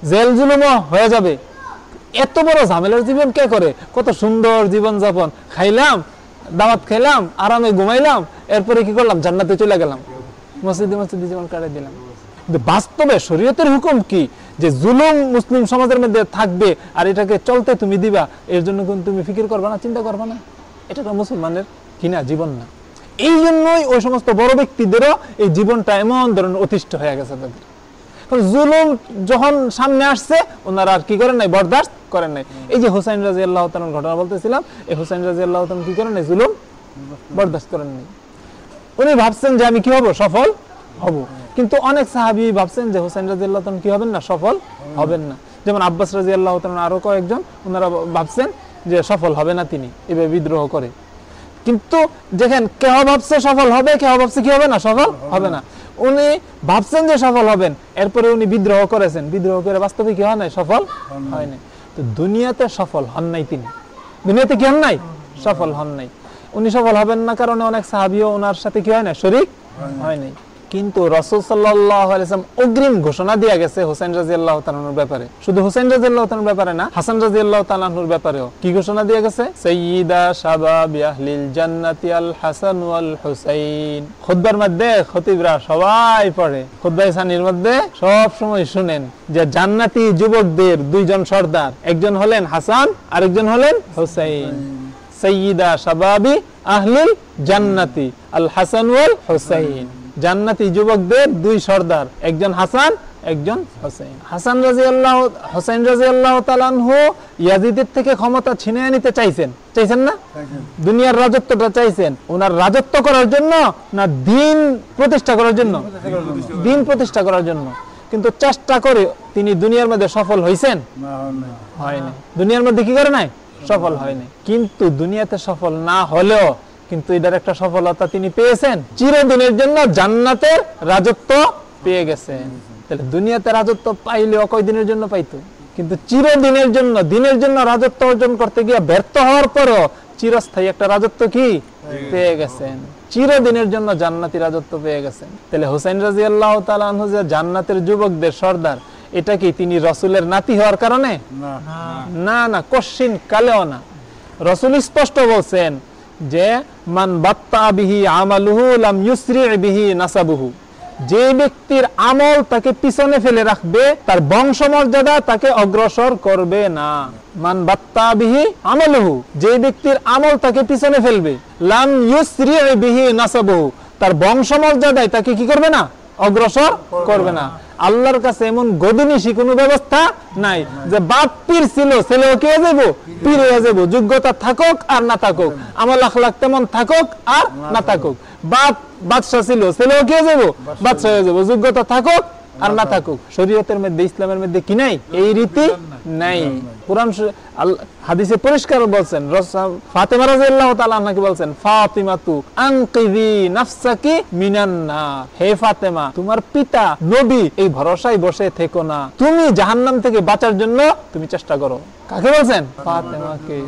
S2: জেল জুলুমও হয়ে যাবে। এত বড় ঝামেলার জীবন কে করে? কত সুন্দর জীবন যাপন খাইলাম, দাওয়াত খাইলাম আরামে ঘুমাইলাম, এরপরে কি করলাম? জান্নাতে চলে গেলাম। মসজিদে মসজিদে জীবন কাটাই দিলাম। কিন্তু বাস্তবে শরীয়তের হুকুম কি? যে জুলুম মুসলিম সমাজের মধ্যে থাকবে আর এটাকে চলতে তুমি দিবা, এর জন্য কিন্তু তুমি ফিকির করবা না, চিন্তা করবা না। এটা তো মুসলমানের কিনা জীবন না। এই জন্যই ওই সমস্ত বড় ব্যক্তিদেরও এই জীবনটা এমন ধরনের অতিষ্ঠ হয়ে গেছে তাদের। জুলুম যখন সামনে আসছে, ওনারা আর কি করেন নাই? বরদাস্ত করেন নাই। এই যে হুসাইন রাজি আল্লাহ ঘটনা বলতেছিলাম, এই হুসাইন রাজি আল্লাহ কি করেন নাই? জুলুম বরদাস্ত করেন নাই। উনি ভাবছেন যে আমি কি হব? সফল হব। কিন্তু অনেক সাহাবি ভাবছেন যে হোসেন রাজি আল্লাহ কি হবেন না? সফল হবেন না। যেমন আব্বাস রাজি আল্লাহ আরও কয়েকজন ওনারা ভাবছেন যে সফল হবে না তিনি, এভাবে বিদ্রোহ করে। কিন্তু দেখেন, কেহ ভাবছে সফল হবে, কেহ ভাবছে কি হবে না? সফল হবে না। উনি ভাবছেন যে সফল হবেন, এরপরে উনি বিদ্রোহ করেছেন। বিদ্রোহ করে বাস্তবে কি হয় নাই? সফল হয় নাই। তো দুনিয়াতে সফল হন নাই তিনি। দুনিয়াতে কি হন নাই? সফল হন নাই। উনি সফল হবেন না কারণে অনেক সাহাবিও ওনার সাথে কি হয় না শরিক হয় নাই। কিন্তু রসুল সাল্লাম অগ্রিম ঘোষণা দিয়ে গেছে হোসেন রাজি আল্লাহ তালানুর ব্যাপারে। শুধু হোসেন রাজি আল্লাহ ব্যাপারে না, হাসান রাজি আল্লাহ তালানুর ব্যাপারেও। কি ঘোষণা দিয়ে গেছে? সৈয়দা শাবাব ইয়াহলিল জান্নাতি আল হাসান ওয়াল হুসাইন। খুতবার মধ্যে খতিবরা সবাই পড়ে। খুতবাই সানির মধ্যে সব সময় শুনেন যে জান্নাতি যুবকদের দুইজন সর্দার, একজন হলেন হাসান, আরেকজন হলেন হুসাইন। সৈয়দা শাবাবি আহলিল জান্নাতি আল হাসান ওয়াল হুসাইন। জান্নাতি যুবকদের দুই সর্দার একজন হাসান একজন হোসেন হাসান রাজি আল্লাহ হোসেন রাজি আল্লাহ তালানহু ইয়াজিদের থেকে ক্ষমতা ছিনিয়ে নিতে চাইছেন। চাইছেন না? দুনিয়ার রাজত্বটা চাইছেন। ওনার রাজত্ব করার জন্য না দিন প্রতিষ্ঠা করার জন্য? দিন প্রতিষ্ঠা করার জন্য। কিন্তু চেষ্টা করে তিনি দুনিয়ার মধ্যে সফল হয়েছেন হয়নি। দুনিয়ার মধ্যে কি করে নাই? সফল হয়নি। কিন্তু দুনিয়াতে সফল না হলেও কিন্তু এটার একটা সফলতা তিনি পেয়েছেন। চিরদিনের জন্য জান্নাতের রাজত্ব পেয়ে গেছেন। তাহলে দুনিয়াতে রাজত্ব পাইলেও কয়দিনের জন্য পাইতো? কিন্তু চিরদিনের জন্য, দিনের জন্য রাজত্ব অর্জন করতে গিয়ে ব্যর্থ হওয়ার পরও চিরস্থায়ী একটা রাজত্ব কি? পেয়ে গেছেন। চিরদিনের জন্য জান্নাতি রাজত্ব পেয়ে গেছেন। তাহলে হোসেন রাজি আল্লাহ জান্নাতের যুবকদের সর্দার এটা কি তিনি রসুলের নাতি হওয়ার কারণে?
S3: না
S2: না। কশিন কালেও না। রসুল স্পষ্ট বলছেন যে মান বাত্তা বিহি আমালুহু লাম ইউসরি বিহি নাসাবুহু। যে ব্যক্তির আমল তাকে পিছনে ফেলে রাখবে তার বংশমর্যাদা তাকে অগ্রসর করবে না। মান বাত্তা বিহি আমালুহু। যে ব্যক্তির আমল তাকে পিছনে ফেলবে লাম ইউসরি বিহি নাসাবুহু। তার বংশমর্যাদায় তাকে কি করবে না? অগ্রসর করবে না। আল্লাহর কাছে এমন গদিনিশি কোনো ব্যবস্থা নাই যে বাপ পীর ছিল, ছেলেও কে যাব? পীর হয়ে যাব। যোগ্যতা থাকুক আর না থাকুক। আমার লাখ লাখ তেমন থাকুক আর না থাকুক। বাপ বাদশাহ ছিল, ছেলেও কে যাব? বাদশাহ হয়ে যাব। যোগ্যতা থাকুক আর না থাকুক। শরীয়তের মধ্যে, ইসলামের মধ্যে কি নাই? এই রীতি নাই। কোরআন হাদিসে পরিষ্কার বলছেন ফাতেমা আনহাকে বলছেন নাফসাকি মিনান হে ফাতেমা, তোমার পিতা, নবী এই ভরসায় বসে থেকো না। তুমি জাহান্নাম থেকে বাঁচার জন্য তুমি চেষ্টা করো। কাকে বলছেন? ফাতেমাকে।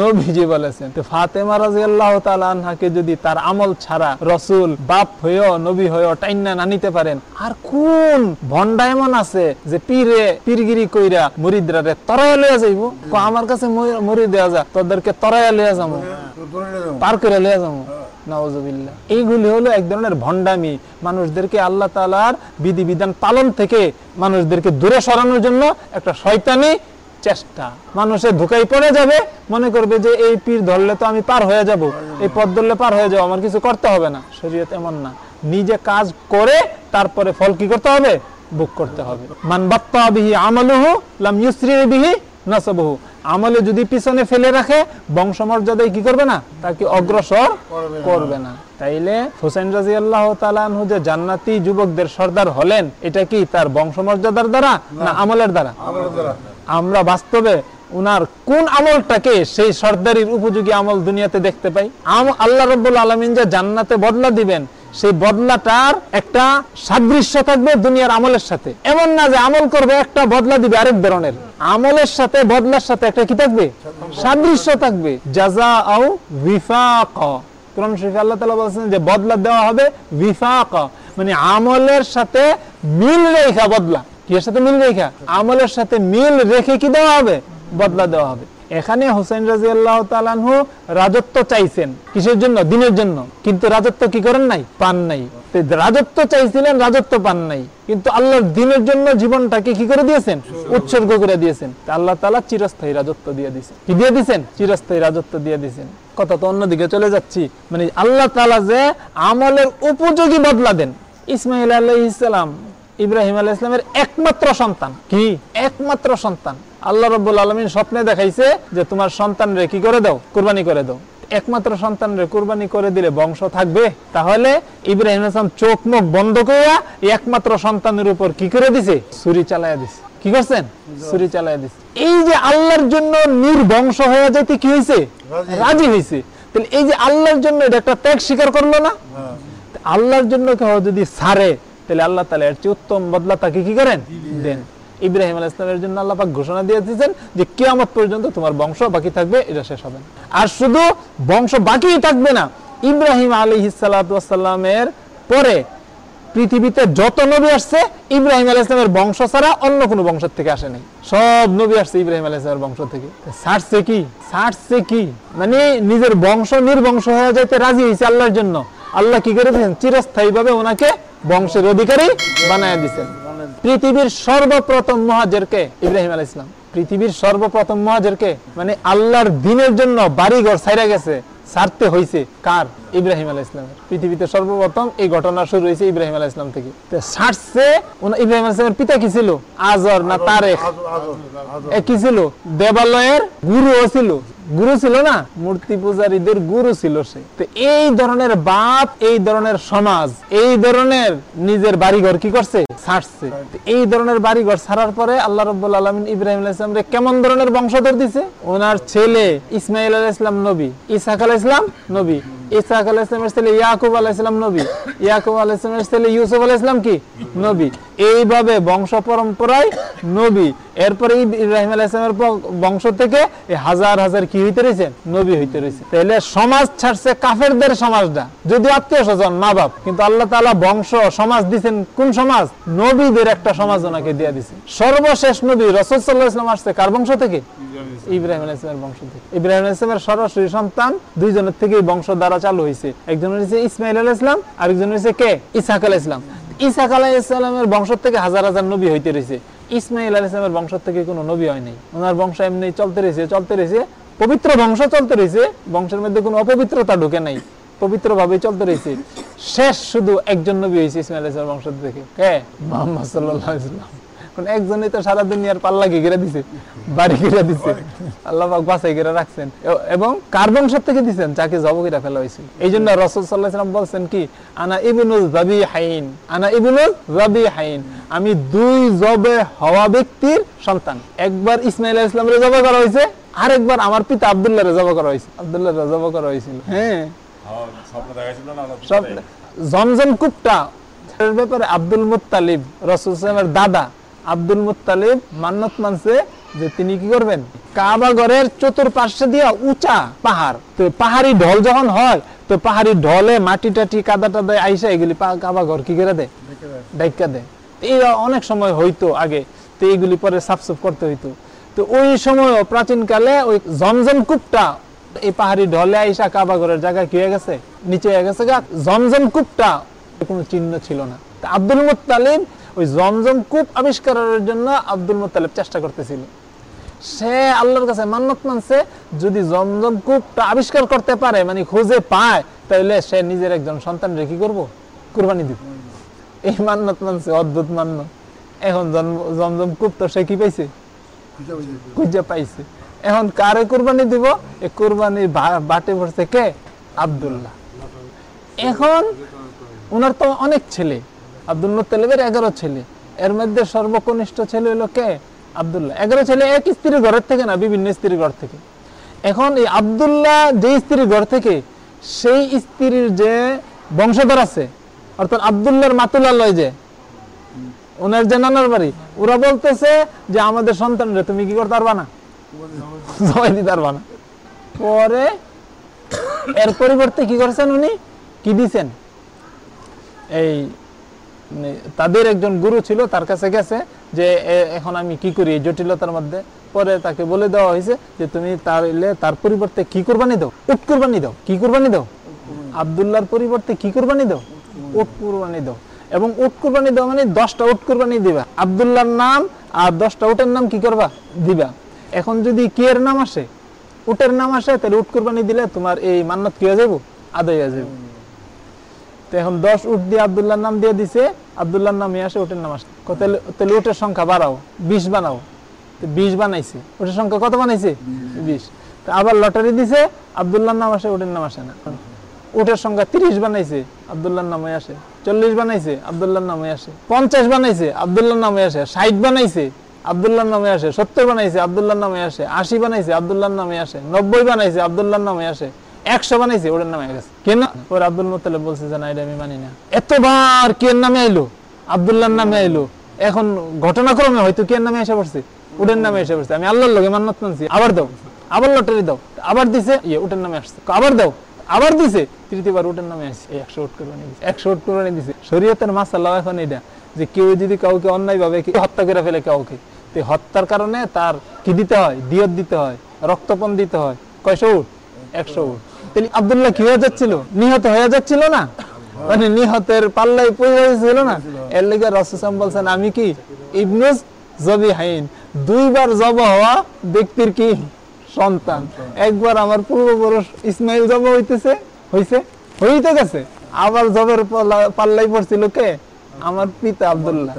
S2: নবীজি বলেছেন, তো ফাতেমা রাদিয়াল্লাহু তাআলা আনহাকে যদি তার আমল ছাড়া রসুল বাপ হয়েও নবী হয়েও টাইন্না না নিতে পারেন, আর কোন ভন্ডা এমন আছে যে পীরে, পীরগিরি কইরা মুরিদরা রে তরায় লইয়া যাইব। কো আমার কাছে মরি- দেওয়া যা তোদেরকে তরায় লইয়া যাব।
S3: যাব।
S2: পার করে লইয়া যাব। নওয়াজুবিল্লাহ এইগুলি হলো এক ধরনের ভণ্ডামি। মানুষদেরকে আল্লাহ তালার বিধিবিধান পালন থেকে মানুষদেরকে দূরে সরানোর জন্য একটা শয়তানি চেষ্টা। মানুষের ধোকাই পড়ে যাবে মনে করবে যে এই পীর ধরলে তো আমি পার হয়ে যাব। এই পথ ধরলে পার হয়ে যাব আমার কিছু করতে হবে না। শরীয়ত এমন না। নিজে কাজ করে তারপরে ফল কি করতে হবে? বুক করতে হবে। মান বাপ্পা বিহি আমালুহু লাম ইউসরি বিহি নাসাবহু। আমলে যদি পিছনে ফেলে রাখে বংশমর্যাদায় কি করবে না? তাকে অগ্রসর করবে না। তাইলে হুসেন রাজি আল্লাহ যে জান্নাতি যুবকদের সর্দার হলেন এটা কি তার বংশমর্যাদার দ্বারা না আমলের দ্বারা।
S3: আমরা
S2: বাস্তবে উনার কোন আমলটাকে সেই সর্দারির উপযোগী আমল দুনিয়াতে দেখতে পাই? আল্লাহ রব্বুল আলমিন যে জান্নাতে বদলা দিবেন, সেই বদলাটার একটা সাদৃশ্য থাকবে দুনিয়ার আমলের সাথে। এমন না যে আমল করবে, একটা বদলা দিবে আরেক ধরনের। আমলের সাথে, বদলার সাথে একটা কি থাকবে? সাদৃশ্য থাকবে। জাজা আও বিফাক। কোরআন শরীফে আল্লাহ তাআলা বলেছেন যে বদলা দেওয়া হবে বিফাক। মানে আমলের সাথে মিল রেখা বদলা। কিসের সাথে মিল রেখা? আমলের সাথে মিল রেখে কি দেওয়া হবে? বদলা দেওয়া হবে। এখানে হোসেন রাজি আল্লাহ তালানহু রাজত্ব চাইছেন কিসের জন্য? দিনের জন্য। কিন্তু রাজত্ব কি করেন নাই? পান নাই। রাজত্ব চাইছিলেন, রাজত্ব পান নাই। কিন্তু আল্লাহর দিনের জন্য জীবনটাকে কি করে দিয়েছেন? উৎসর্গ করে দিয়েছেন। আল্লাহ তালা চিরস্থায়ী রাজত্ব দিয়ে দিয়েছেন। কি দিয়ে দিয়েছেন? চিরস্থায়ী রাজত্ব দিয়ে দিয়েছেন। কথা তো অন্যদিকে চলে যাচ্ছি। মানে আল্লাহ তালা যে আমলের উপযোগী বদলা দেন। ইসমাইল আলাহ ইসলাম ইব্রাহিম আলাহ ইসলামের একমাত্র সন্তান। কি? একমাত্র সন্তান। আল্লাহ রব্বুল আলমিন স্বপ্নে দেখাইছে যে তোমার সন্তান রে কি করে দাও? কুরবানি করে দাও। একমাত্র সন্তান রে কুরবানি করে দিলে বংশ থাকবে? তাহলে ইব্রাহিম আসলাম চোখ মুখ বন্ধ করিয়া একমাত্র সন্তানের উপর কি করে দিছে? ছুরি চালাইয়া দিছে। কি করছেন? ছুরি চালাইয়া দিছে। এই যে আল্লাহর জন্য নির্বংশ হয়ে যেতে কি হয়েছে
S3: রাজি।
S2: রাজি হয়েছে তাহলে এই যে আল্লাহর জন্য এটা একটা ত্যাগ স্বীকার করল না?
S3: হ্যাঁ।
S2: আল্লাহর জন্য কেউ যদি সারে তাহলে আল্লাহ তালা এর চেয়ে উত্তম বদলা তাকে কি করেন? দেন। ইব্রাহিম আল ইসলামের জন্য আল্লাহ পাক ঘোষণা দিয়ে দিয়েছেন যে কিয়ামত পর্যন্ত তোমার বংশ বাকি থাকবে, এটা শেষ হবে। আর শুধু বংশ বাকি থাকবে না, ইব্রাহিম আলী সালামের পরে পৃথিবীতে যত নবী আসছে, ইব্রাহিম আলাহ ইসলামের বংশ ছাড়া অন্য কোনো বংশ থেকে আসে নাই। সব নবী আসছে ইব্রাহিম আলাহ ইসলামের বংশ থেকে। ছাড়ছে কি? ছাড়ছে কি? মানে নিজের বংশ নির্বংশ হয়ে যাইতে রাজি হয়েছে আল্লাহর জন্য। আল্লাহ কি করে দিয়েছেন চিরস্থায়ী ভাবে ওনাকে বংশের অধিকারী বানায় দিচ্ছেন পৃথিবীর সর্বপ্রথম মহাজেরকে ইব্রাহিম আলাহ ইসলাম পৃথিবীর সর্বপ্রথম মহাজেরকে মানে আল্লাহর দিনের জন্য বাড়িঘর ছাইরা গেছে ছাড়তে হয়েছে কার? ইব্রাহিম আলাহ ইসলামের পৃথিবীতে সর্বপ্রথম এই ঘটনা শুরু হয়েছে ইব্রাহিম আলাহ ইসলাম থেকে। ছাড়ছে ইব্রাহিম আলাহ ইসলামের পিতা কি ছিল? আজর না তারেক কি ছিল? দেবালয়ের গুরু ছিল। গুরু ছিল না, মূর্তি পূজারীদের গুরু ছিল সে। তো এই ধরনের বাপ, এই ধরনের সমাজ, এই ধরনের নিজের বাড়িঘর কি করছে? ছাড়ছে। এই ধরনের বাড়িঘর ছাড়ার পরে আল্লাহ রব্বুল আলমিন ইব্রাহিম ইসলামরে কেমন ধরনের বংশধর দিছে? ওনার ছেলে ইসমাইল আলাহ ইসলাম নবী ইসাক আলাহ ইসলাম নবী। ইসাক আলাহ ইসলামের ছেলে ইয়াকুব আলাহ ইসলাম নবী। ইয়াকুব আলাহ ইসলামের ছেলে ইউসুফ আলাহ ইসলাম কি? নবী। এইভাবে বংশ পরম্পরায় নবী। এরপরে ইব্রাহিম আলাহ ইসলামের প- বংশ থেকে হাজার হাজার কি হইতে রয়েছে নবী হইতে রয়েছে তাহলে সমাজ ছাড়ছে কাফেরদের সমাজটা। যদি আত্মীয় স্বজন মা বাপ কিন্তু আল্লাহ তাআলা বংশ সমাজ দিছেন কোন সমাজ? নবীদের একটা সমাজ ওনাকে দিয়ে দিছে। সর্বশেষ নবী রসদ সাল্লাহ ইসলাম আসছে কার বংশ থেকে? ইব্রাহিম আলাইহিস সালামের বংশ থেকে। ইব্রাহিম আলাইহিস সালামের সরাসরি সন্তান দুইজনের থেকেই বংশ দ্বারা চালু হয়েছে একজন হয়েছে ইসমাইল আলাইহিস সালাম আরেকজন হয়েছে কে? ইসাক আলাইহিস সালাম ইসাক আলাইহিস সালামের বংশ থেকে হাজার হাজার নবী হইতে রয়েছে ইসমাইল আলাইহিস সালামের বংশ থেকে কোনো নবী হয় নাই। ওনার বংশ এমনি চলতে রয়েছে চলতে রয়েছে পবিত্র বংশ চলতে রয়েছে বংশের মধ্যে কোনো অপবিত্রতা ঢুকে নাই। পবিত্র ভাবে চলতে রয়েছে শেষ শুধু একজন নবী হয়েছে ইসমাইল আলাইহিস সালামের বংশ থেকে। কে? মোহাম্মদ ওয়াসাল্লাম। এখন একজনই তো সারা দুনিয়ার পাল্লাকে ঘিরে দিছে? বাড়ি ঘিরে দিছে। আল্লাহ বাসাই ঘিরে রাখছেন। এবং কার বংশ থেকে দিছেন, যাকে জব করে ফেলা হয়েছিল এই জন্য রসুল সাল্লাহ সাল্লাম বলছেন কি, আনা ইবনুল জাবি হাইন আনা ইবনুল জাবি হাইন আমি দুই জবে হওয়া ব্যক্তির সন্তান। একবার ইসমাইল ইসলামের জবা করা হয়েছে, আরেকবার আমার পিতা আব্দুল্লাহ জবা করা হয়েছে। আব্দুল্লাহ জবা করা হয়েছিল। হ্যাঁ। জমজম কূপটা ব্যাপারে আব্দুল মুত্তালিব, রসুল দাদা। আব্দুল মুত্তালিব মান্নত মানছে যে তিনি কি করবেন? কাবা ঘরের চতুর্পার্শ্বে দিয়া উঁচা পাহাড়। তো পাহাড়ি ঢল যখন হয় তো পাহাড়ি ঢলে মাটি টাটি কাদা টাদা আইসা এগুলি কাবা ঘর কি করে দেয়? ডাইকা দেয়। এরা অনেক সময় হইতো আগে তো এইগুলি পরে সাফসুফ করতে হইতো। তো ওই সময় প্রাচীনকালে ওই জমজম কূপটা এই পাহাড়ি ঢলে আইসা কাবা ঘরের জায়গায় কি হয়ে গেছে? নিচে হয়ে গেছে গা। জমজম কূপটা কোনো চিহ্ন ছিল না। আব্দুল মুত্তালিব ওই জমজম কূপ আবিষ্কারের জন্য আব্দুল মুত্তালিব চেষ্টা করতেছিল। সে আল্লাহর কাছে মান্নত মানছে যদি জমজম কূপটা আবিষ্কার করতে পারে মানে খুঁজে পায় তাহলে সে নিজের একজন সন্তান রেখে করব? কুরবানি দিব। এই মান্নত মানছে অদ্ভুত মান্য এখন জমজম কূপ তো সে কি পাইছে?
S3: খুঁজে
S2: পাইছে। এখন কারে কুরবানি দিব? এই কুরবানির বাটে পড়ছে কে? আব্দুল্লাহ। এখন ওনার তো অনেক ছেলে। আব্দুল মুত্তালিবের এগারো ছেলে। এর মধ্যে সর্বকনিষ্ঠ ছেলে হলো কে? আব্দুল্লাহ। এগারো ছেলে এক স্ত্রীর ঘরের থেকে না, বিভিন্ন স্ত্রীর ঘর থেকে। এখন এই আব্দুল্লাহ যে স্ত্রীর ঘর থেকে, সেই স্ত্রীর যে বংশধর আছে, অর্থাৎ আব্দুল্লাহর মাতুল্লাহ যে, ওনার যে নানার বাড়ি, ওরা বলতেছে যে আমাদের সন্তানরা, তুমি কি করতে পারবা না? জবাই দিতে পারবা না। পরে এর পরিবর্তে কি করছেন উনি? কি দিছেন? এই তাদের একজন গুরু ছিল, তার কাছে গেছে যে এখন আমি কি করি? এই জটিলতার মধ্যে। পরে তাকে বলে দেওয়া হয়েছে যে, তুমি তাহলে তার পরিবর্তে কি কুরবানি দাও? উট কুরবানি দাও। কি কুরবানি দাও? আব্দুল্লাহর পরিবর্তে কি কুরবানি দাও? উট কুরবানি দাও। এবং উট কুরবানি দাও মানে দশটা উট কুরবানি দিবা। আব্দুল্লাহর নাম আর দশটা উটের নাম কি করবা? দিবা। এখন যদি কি এর নাম আসে, উটের নাম আসে, তাহলে উট কুরবানি দিলে তোমার এই মান্নত কি হয়ে যাব আদায় হয়ে যাব এখন দশ উট দিয়ে আবদুল্লাহর নাম দিয়ে দিছে আবদুল্লাহর নামে আসে উটের নাম আসে উটের সংখ্যা বাড়াও? বিশ বানাও। বিশ বানাইছে। উটের সংখ্যা কত বানাইছে? বিশ। আবার লটারি দিছে আবদুল্লাহর নাম আসে উটের নাম আসে না। উটের সংখ্যা তিরিশ বানাইছে আবদুল্লাহর নামে আসে। চল্লিশ বানাইছে আবদুল্লাহর নামে আসে। পঞ্চাশ বানাইছে আবদুল্লাহর নামে আসে। ষাট বানাইছে আবদুল্লাহর নামে আসে। সত্তর বানাইছে আবদুল্লাহর নামে আসে। আশি বানাইছে আবদুল্লাহর নামে আসে। নব্বই বানাইছে আবদুল্লাহর নামে আসে। একশো বানাইছে, ওটার নামে গেছে কেন? ওর আব্দুল মোতালেব বলছে যে, না, এটা আমি মানি না। এতবার কে নামে আইলো? আবদুল্লাহর নামে আইলো। এখন ঘটনাক্রমে হয়তো কে নামে এসে পড়ছে? উটের নামে এসে পড়ছে। আমি আল্লাহর লগে মান্নত মানছি। আবার দাও। আবার লটারি দাও। আবার দিছে ইয়ে উটের নামে আসছে। আবার দাও। আবার দিছে, তৃতীয়বার উটের নামে আসছে। একশো উট কোরবানি দিছে। একশো উট কোরবানি দিছে। শরীয়তের মাসাল্লাহ এখন এটা, যে কেউ যদি কাউকে অন্যায় ভাবে হত্যা করে ফেলে কাউকে, তো হত্যার কারণে তার কি দিতে হয়? দিয়ত দিতে হয়। রক্তপণ দিতে হয়। কয়শো উট একশো উট আবদুল্লাহ কি হয়ে যাচ্ছিল? নিহত হয়ে যাচ্ছিল না? মানে নিহতের পাল্লাই পড়ে না? এর লেগে রসুসাম বলছেন, আমি কি ইবনুস জবি হাইন দুইবার জব হওয়া ব্যক্তির কি সন্তান? একবার আমার পূর্বপুরুষ ইসমাইল জব হইতেছে, হইছে, হইতে গেছে। আবার জবের পাল্লাই পড়ছিল কে? আমার পিতা আব্দুল্লাহ।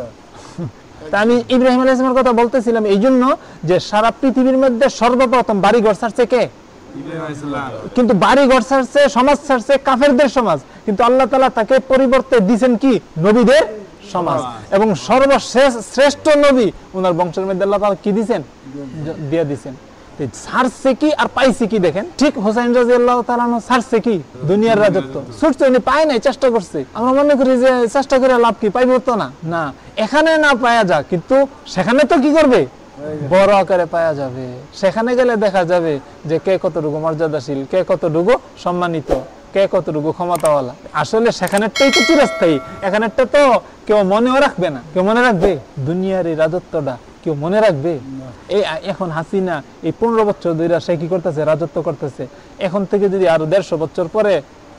S2: আমি ইব্রাহিম আলাইহিস সালামের কথা বলতেছিলাম এই জন্য যে সারা পৃথিবীর মধ্যে সর্বপ্রথম বাড়ি ঘর ছাড়ছে কে? কিন্তু বাড়ি ঘর ছাড়ছে সমাজ ছাড়ছে কাফেরদের সমাজ। কিন্তু আল্লাহ তালা তাকে পরিবর্তে দিছেন কি? নবীদের সমাজ। এবং সর্বশেষ শ্রেষ্ঠ নবী ওনার বংশের মধ্যে আল্লাহ তাআলা কি দিছেন জ- দিয়ে দিছেন তো ছাড়ছে কি আর পাইছে কি দেখেন? ঠিক হোসেন রাজি আল্লাহ ছাড়ছে কি? দুনিয়ার রাজত্ব। ছুটছে উনি পায় নাই চেষ্টা করছে। আমরা মনে করি যে চেষ্টা করে লাভ কি? পাইব তো না। না এখানে না পাওয়া যাক কিন্তু সেখানে তো কি করবে? বড় আকারে পাওয়া যাবে। সেখানে গেলে দেখা যাবে যে কে কতটুকু মর্যাদাশীল, কে কতটুকু সম্মানিত, কে কতটুকু ক্ষমতাওয়ালা। আসলে সেখানেরটাই তো চিরস্থায়ী। এখানেরটা তো কেউ মনেও রাখবে না। কেউ মনে রাখবে দুনিয়ার এই রাজত্বটা কেউ মনে রাখবে? এই এখন হাসিনা এই পনেরো বছর ধরে সে কি করতেছে? রাজত্ব করতেছে। এখন থেকে যদি আরও দেড়শো বছর পরে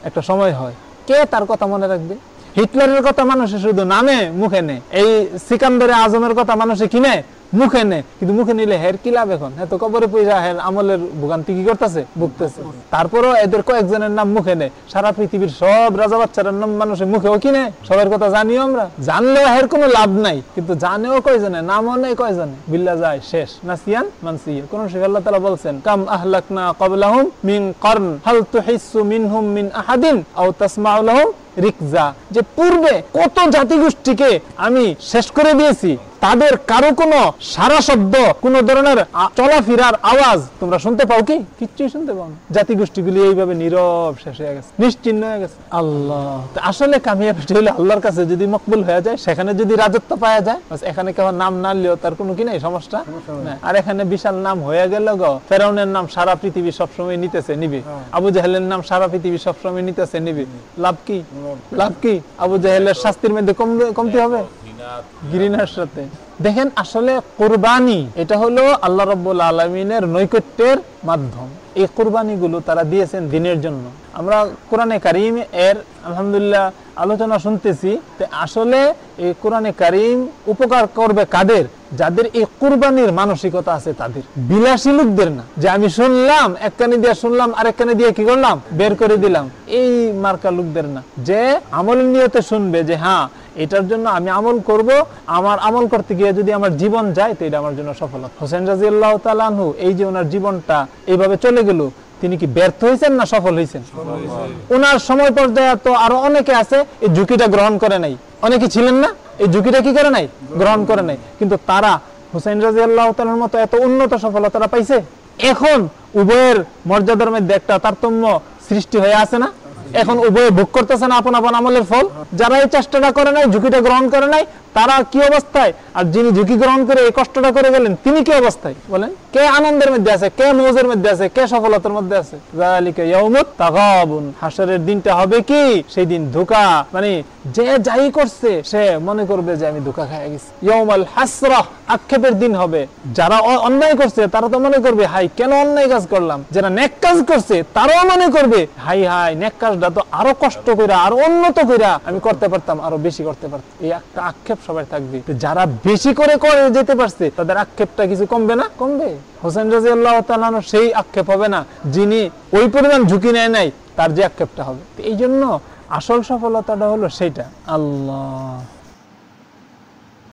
S2: একটা সময় হয়, কে তার কথা মনে রাখবে? হিটলারের কথা মানুষে শুধু নামে, মুখে নেয় এই সিকান্দরে আজমের কথা মানুষে কিনে মুখে নে, কিন্তু মুখে নিলে হের কি লাভ এখন? হ্যাঁ তো কবরে পয়সা হের আমলের ভোগান্তি কি করতেছে? ভুগতেছে। তারপরও এদের কয়েকজনের নাম মুখে নেই সারা পৃথিবীর সব রাজা বাচ্চার নাম মানুষের মুখেও কিনে। সবার কথা জানিও আমরা। জানলেও হের কোনো লাভ নাই। কিন্তু জানেও কয়জনে? নামও নেই কয়জনে? বিল্লা যায় শেষ। নাসিয়ান মানসিয়া কোন শেখ আল্লাহ তাআলা বলছেন, কাম আহলাকনা ক্বাবলাহুম মিন করন, হাল তুহিসসু মিনহুম মিন আহাদিন, আও তাসমাউ লাহুম রিকজা। যে পূর্বে কত জাতিগোষ্ঠীকে আমি শেষ করে দিয়েছি তাদের কারও কোনো সারা শব্দ কোন ধরনের চলাফেরার আওয়াজ তোমরা শুনতে পাও কি? কিচ্ছুই শুনতে পাও না। জাতিগোষ্ঠীগুলি এইভাবে নীরব শেষ হয়ে গেছে নিশ্চিন্ন হয়ে গেছে। আল্লাহ। আসলে কামিয়াবি হলে আল্লাহর কাছে যদি মকবুল হয়ে যায় সেখানে যদি রাজত্ব পাওয়া যায় এখানে কেউ নাম না নিলেও তার কোনো কি নেই সমস্যা? আর এখানে বিশাল নাম হয়ে গেল গো। ফেরাউনের নাম সারা পৃথিবী সবসময় নিতেছে নিবে। আবু জাহেলের নাম সারা পৃথিবী সবসময় নিতেছে নিবে। লাভ কি? লাভ কি? আবু জাহেলের শাস্তির মধ্যে কমতে হবে? গিরিনার সাথে দেখেন আসলে কোরবানি, এটা হলো আল্লাহ রব্বুল আলমিনের নৈকট্যের মাধ্যম। এই কোরবানি গুলো তারা দিয়েছেন দিনের জন্য। আমরা কোরআনে কারিম এর আলহামদুলিল্লাহ আলোচনা শুনতেছি আসলে এই কোরআনে কারিম উপকার করবে কাদের? যাদের এই কুরবানির মানসিকতা আছে তাদের। বিলাসী লোকদের না। যে আমি শুনলাম এক কানে দিয়ে শুনলাম আরেক কানে দিয়ে কি করলাম? বের করে দিলাম। এই মার্কা লোকদের না। যে আমলের নিয়তে শুনবে যে হ্যাঁ এটার জন্য আমি আমল করব, আমার আমল করতে গিয়ে যদি আমার জীবন যায় তো এটা আমার জন্য সফলতা হোসেন রাজি আল্লাহ তালানহু এই যে ওনার জীবনটা এইভাবে চলে গেল তিনি কি ব্যর্থ হয়েছেন না সফল হয়েছেন? ওনার সময় পর্যায়ে তো আরও অনেকে আছে এই ঝুঁকিটা গ্রহণ করে নাই। অনেকে ছিলেন না এই ঝুঁকিটা কি করে নাই? গ্রহণ করে নাই। কিন্তু তারা হুসাইন রাজি আল্লাহ তালার মতো এত উন্নত সফলতারা পাইছে? এখন উভয়ের মর্যাদার মধ্যে একটা তারতম্য সৃষ্টি হয়ে আছে না? এখন উভয়ে ভোগ করতেছে না আপন আপন আমলের ফল। যারা এই চেষ্টাটা করে নাই ঝুঁকিটা গ্রহণ করে নাই তারা কি অবস্থায়? আর যিনি ঝুঁকি গ্রহণ করে এই কষ্টটা করে গেলেন, তিনি কি অবস্থায়? বলেন, কে আনন্দের মধ্যে আছে, কে মৌজের মধ্যে আছে, কে সফলতার মধ্যে আছে? হাসরের দিনটা হবে কি? সেই দিন ধোকা। মানে যে যাই করছে, সে মনে করবে যে আমি ধোকা খেয়ে গেছি। ইয়াউমাল হাসরা, আক্ষেপের দিন হবে। যারা অন্যায় করছে, তারা তো মনে করবে, হাই, কেন অন্যায় কাজ করলাম? যারা নেক কাজ করছে, তারাও মনে করবে, হাই হাই, নেক কাজটা তো আরও কষ্ট কইরা, আরও উন্নত কইরা আমি করতে পারতাম, আরও বেশি করতে পারতাম। এই একটা আক্ষেপ সবাই থাকবে। যারা বেশি করে করে যেতে পারছে, তাদের আক্ষেপটা কিছু কমবে না? কমবে। হোসেন রাজি আল্লাহ সেই আক্ষেপ হবে না, যিনি ওই পরিমাণ ঝুঁকি নেয় নাই, তার যে আক্ষেপটা হবে। এই জন্য আসল সফলতাটা হলো সেইটা। আল্লাহ।